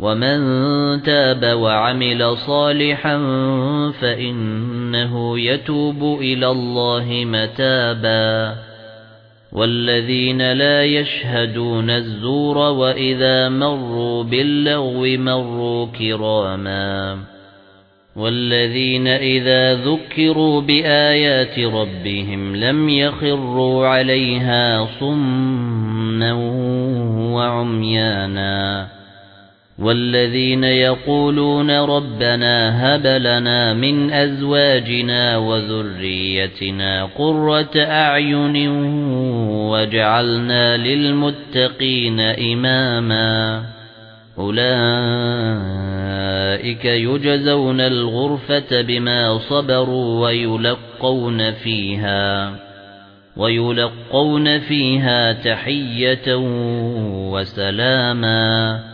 وَمَن تَابَ وَعَمِلَ صَالِحًا فَإِنَّهُ يَتُوبُ إِلَى اللَّهِ مَتَابًا وَالَّذِينَ لَا يَشْهَدُونَ الزُّورَ وَإِذَا مَرُّوا بِاللَّغْوِ مَرُّوا كِرَامًا وَالَّذِينَ إِذَا ذُكِّرُوا بِآيَاتِ رَبِّهِمْ لَمْ يَخِرُّوا عَلَيْهَا صُمًّا وَعُمْيَانًا وَالَّذِينَ يَقُولُونَ رَبَّنَا هَبْ لَنَا مِنْ أَزْوَاجِنَا وَذُرِّيَّتِنَا قُرَّةَ أَعْيُنٍ وَاجْعَلْنَا لِلْمُتَّقِينَ إِمَامًا أُولَئِكَ يُجْزَوْنَ الْغُرْفَةَ بِمَا صَبَرُوا وَيُلَقَّوْنَ فِيهَا وَيُلَقَّوْنَ فِيهَا تَحِيَّةً وَسَلَامًا